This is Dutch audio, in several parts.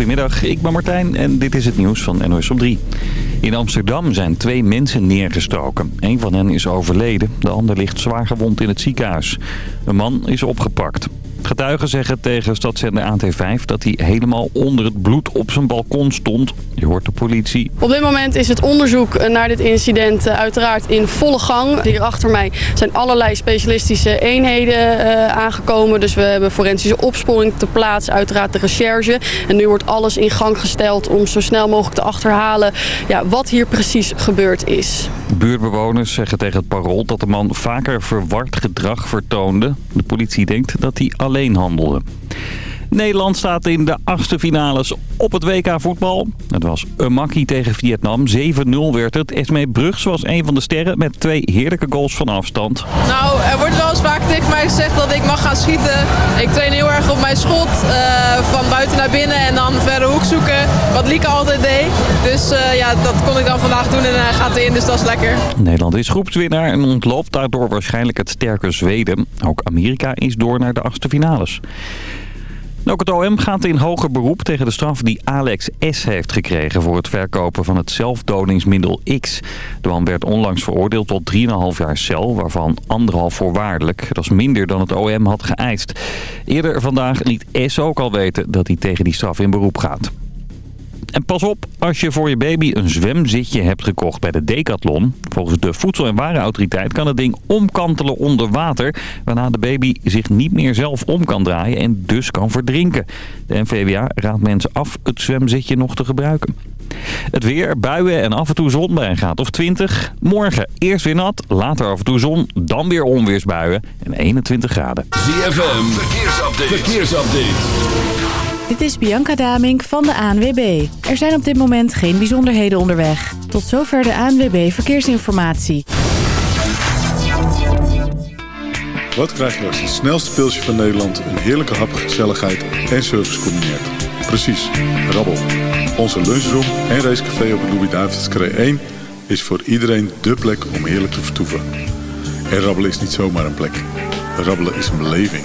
Goedemiddag, ik ben Martijn en dit is het nieuws van NOS op 3. In Amsterdam zijn twee mensen neergestoken. Een van hen is overleden, de ander ligt zwaar gewond in het ziekenhuis. Een man is opgepakt. Getuigen zeggen tegen stadszender AT5 dat hij helemaal onder het bloed op zijn balkon stond. Je hoort de politie. Op dit moment is het onderzoek naar dit incident eh, uiteraard in volle gang. Hier achter mij zijn allerlei specialistische eenheden uh, aangekomen. Dus we hebben forensische opsporing te plaats, uiteraard de recherche. En nu wordt alles in gang gesteld om zo snel mogelijk te achterhalen ja, wat hier precies gebeurd is. Buurtbewoners zeggen tegen het parool dat de man vaker verward gedrag vertoonde. De politie denkt dat hij alleen handelde. Nederland staat in de achtste finales op het WK voetbal. Het was een makkie tegen Vietnam. 7-0 werd het. Esmee Brugs was een van de sterren met twee heerlijke goals van afstand. Nou, er wordt wel eens vaak tegen mij gezegd dat ik mag gaan schieten. Ik train heel erg op mijn schot. Uh, van buiten naar binnen en dan verre hoek zoeken. Wat Lieke altijd deed. Dus uh, ja, dat kon ik dan vandaag doen en hij gaat erin. Dus dat is lekker. Nederland is groepswinnaar en ontloopt daardoor waarschijnlijk het sterke Zweden. Ook Amerika is door naar de achtste finales. Ook het OM gaat in hoger beroep tegen de straf die Alex S. heeft gekregen... voor het verkopen van het zelfdodingsmiddel X. De man werd onlangs veroordeeld tot 3,5 jaar cel, waarvan anderhalf voorwaardelijk. Dat is minder dan het OM had geëist. Eerder vandaag liet S. ook al weten dat hij tegen die straf in beroep gaat. En pas op als je voor je baby een zwemzitje hebt gekocht bij de Decathlon. Volgens de Voedsel- en Warenautoriteit kan het ding omkantelen onder water... waarna de baby zich niet meer zelf om kan draaien en dus kan verdrinken. De NVWA raadt mensen af het zwemzitje nog te gebruiken. Het weer, buien en af en toe zon bij een graad of 20. Morgen eerst weer nat, later af en toe zon, dan weer onweersbuien en 21 graden. ZFM, verkeersupdate. verkeersupdate. Dit is Bianca Damink van de ANWB. Er zijn op dit moment geen bijzonderheden onderweg. Tot zover de ANWB Verkeersinformatie. Wat krijg je als het snelste pilsje van Nederland... een heerlijke hap, gezelligheid en service combineert? Precies, rabbel. Onze lunchroom en racecafé op de Louis-David's 1... is voor iedereen dé plek om heerlijk te vertoeven. En rabbelen is niet zomaar een plek. Rabbelen is een beleving.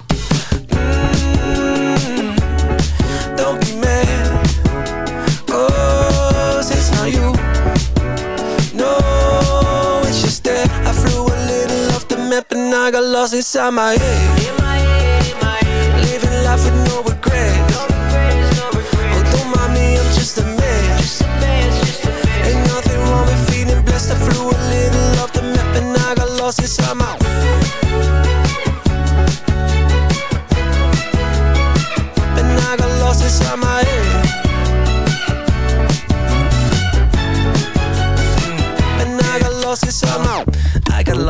I got lost inside my head. Living life with no regrets. Oh, don't mind me, I'm just a man. Ain't nothing wrong with feeling blessed. I flew a little off the map and I got lost inside my. And I got lost inside my head. And I got lost inside my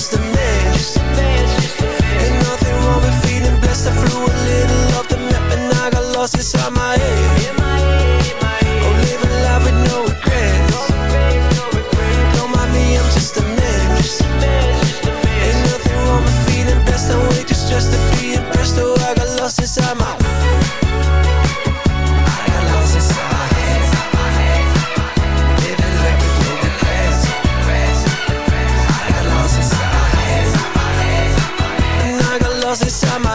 just a minute. lost inside my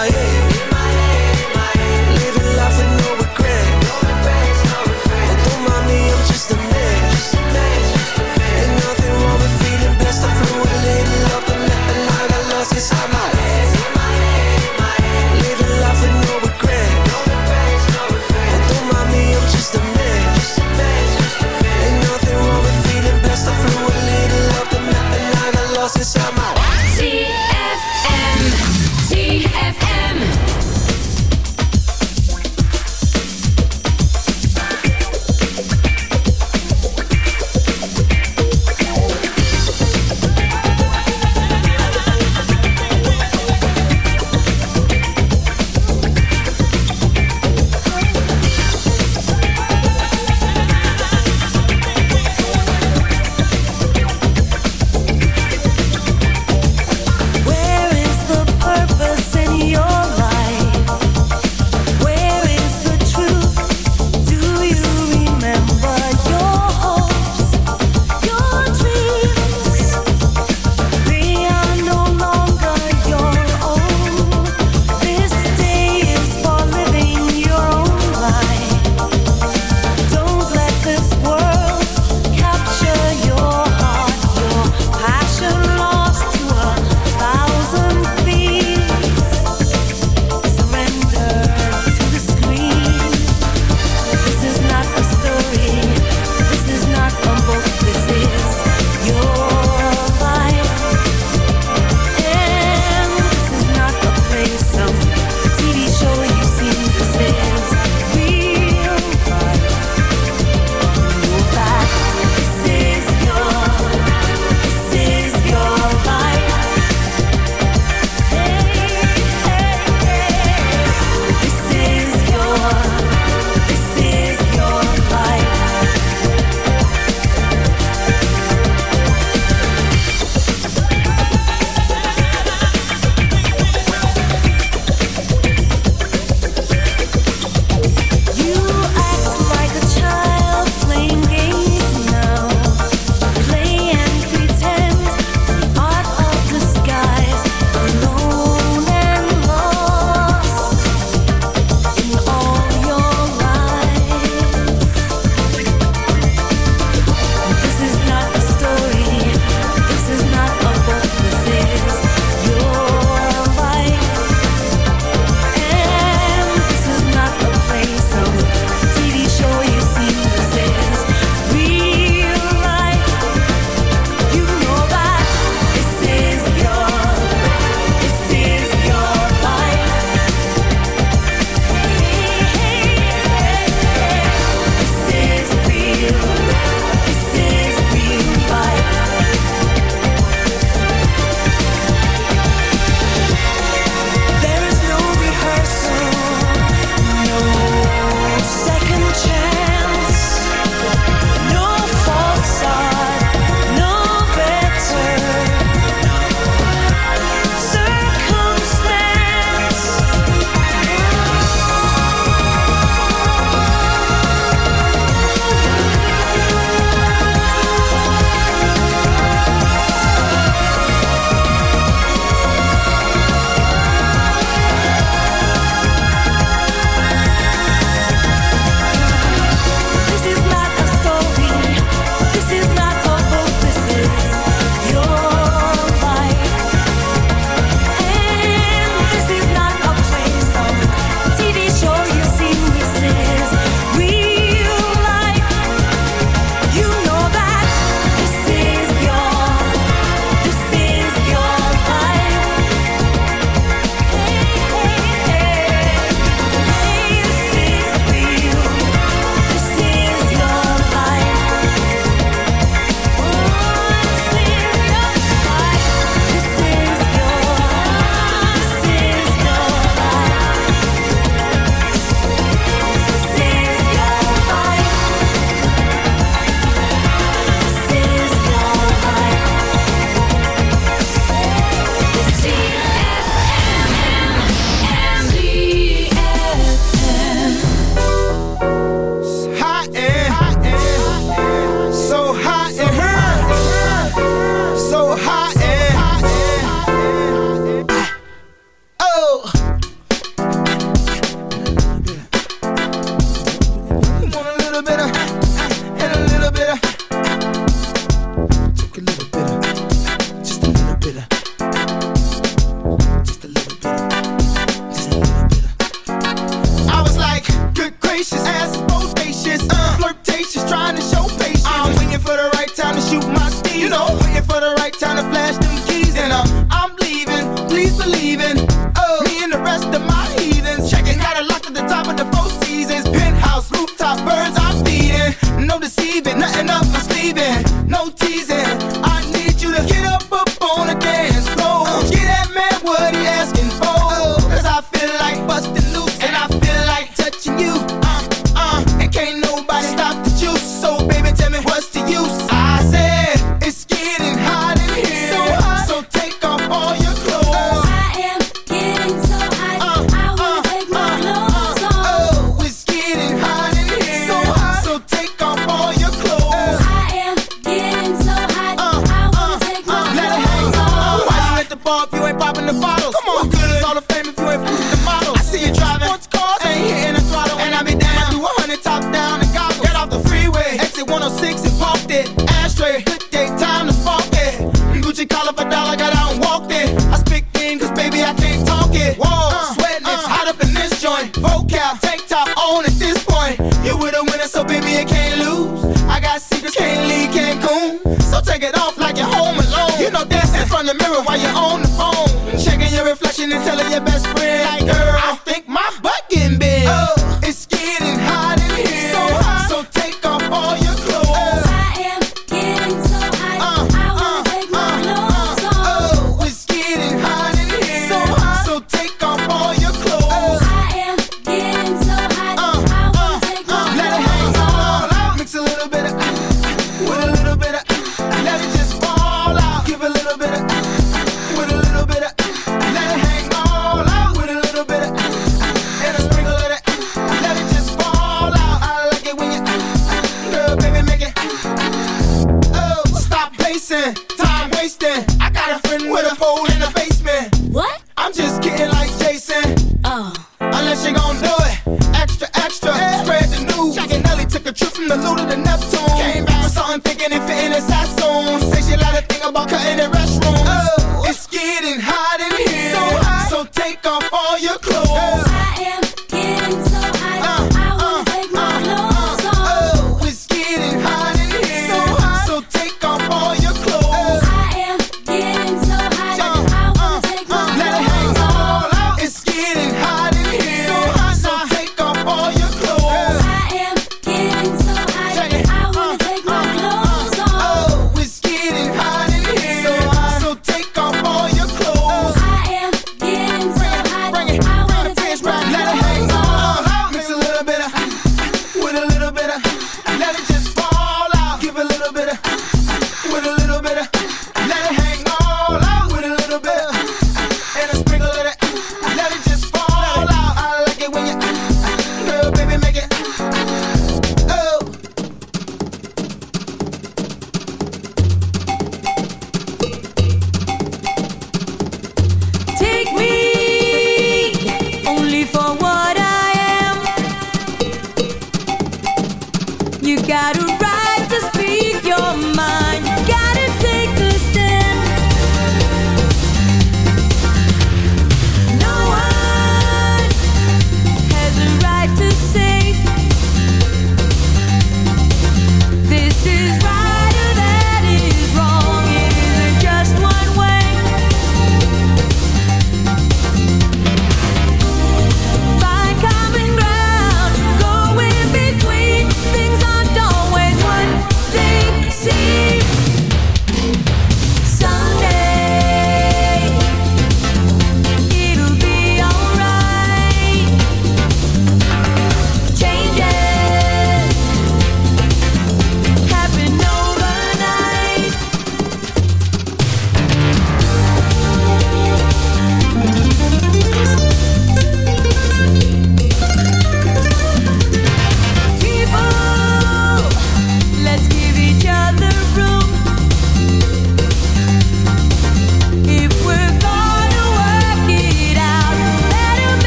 106 and parked it. Ashtray, day time to spark it. Gucci collar for dollar, got out and walked it. I speak thin, cause baby, I can't talk it. Whoa, uh, sweating, it's uh. hot up in this joint. Vocal, tank top on at this point. You with a winner, so baby, you can't lose. I got secrets, can't leave Cancun. So take it off like you're home alone. You know, dancing in front of the mirror while you're on the phone. Checking your reflection and telling your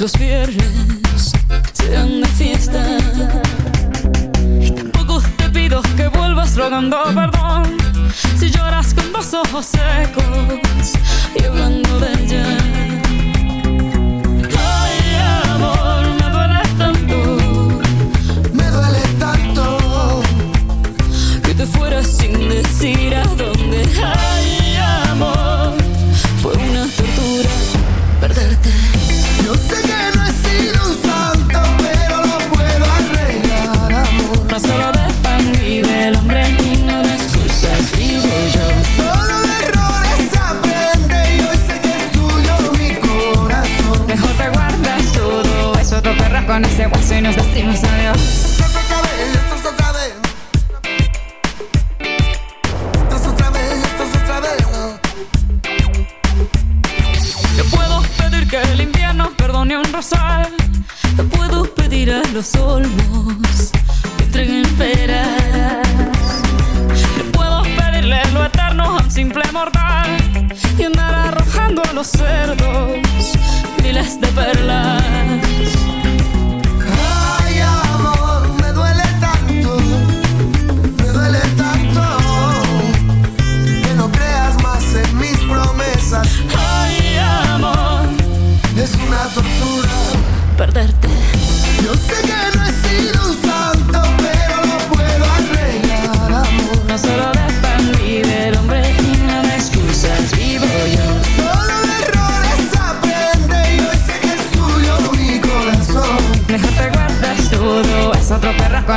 los pierden. never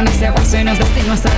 ese hueso y nos destino hasta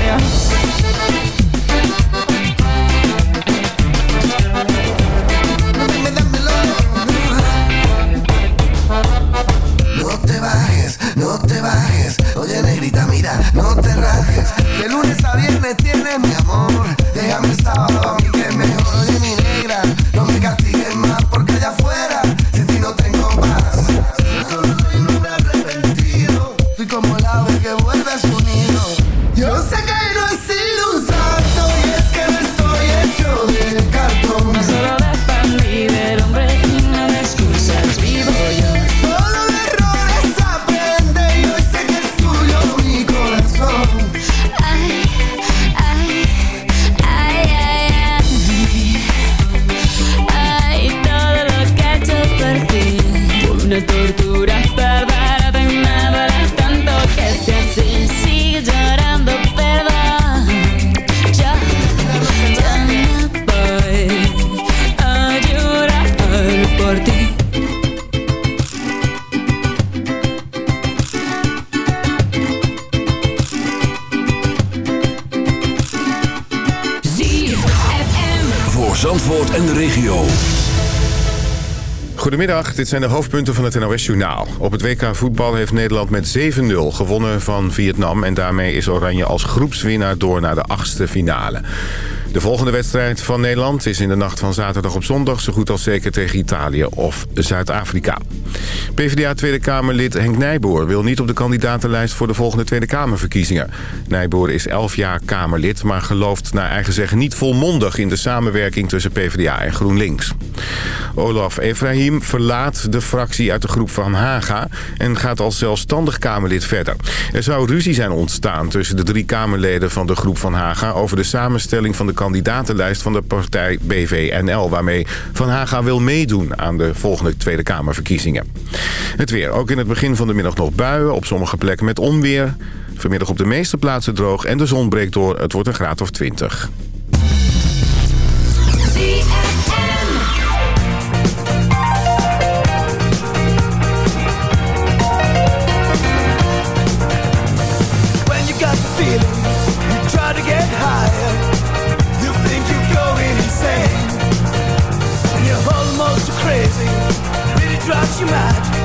Voor Zandvoort en de regio. Goedemiddag, dit zijn de hoofdpunten van het NOS-journaal. Op het WK voetbal heeft Nederland met 7-0 gewonnen van Vietnam... en daarmee is Oranje als groepswinnaar door naar de achtste finale. De volgende wedstrijd van Nederland is in de nacht van zaterdag op zondag... zo goed als zeker tegen Italië of Zuid-Afrika. PvdA Tweede Kamerlid Henk Nijboer wil niet op de kandidatenlijst... voor de volgende Tweede Kamerverkiezingen. Nijboer is 11 jaar Kamerlid, maar gelooft naar eigen zeggen niet volmondig... in de samenwerking tussen PvdA en GroenLinks. Olaf Efraim verlaat de fractie uit de groep van Haga... en gaat als zelfstandig Kamerlid verder. Er zou ruzie zijn ontstaan tussen de drie Kamerleden van de groep van Haga... over de samenstelling van de kandidatenlijst van de partij BVNL... waarmee Van Haga wil meedoen aan de volgende Tweede Kamerverkiezingen. Het weer. Ook in het begin van de middag nog buien, op sommige plekken met onweer. Vanmiddag op de meeste plaatsen droog en de zon breekt door. Het wordt een graad of 20. You mad.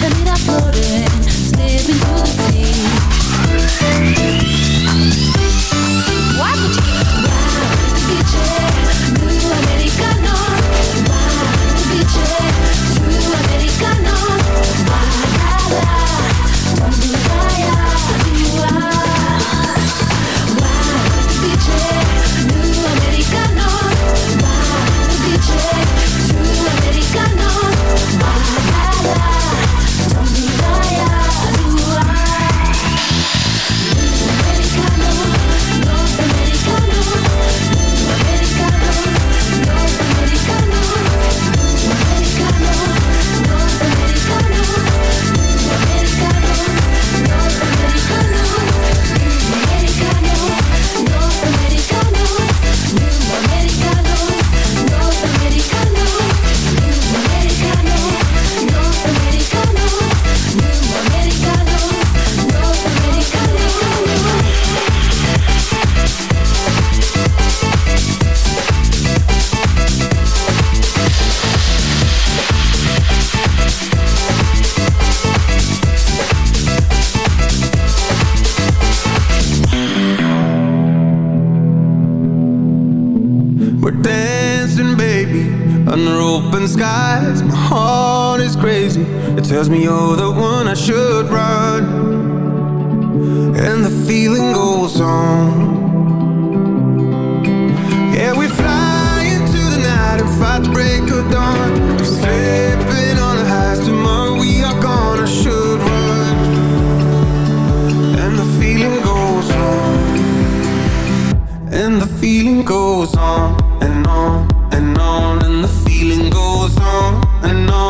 Shut it up, floating, slipping through the sea. tells me you're the one I should run, and the feeling goes on. Yeah, we fly into the night and fight the break of dawn. We're sleeping on the highs tomorrow we are gone. I should run, and the feeling goes on, and the feeling goes on and on and on, and the feeling goes on and on.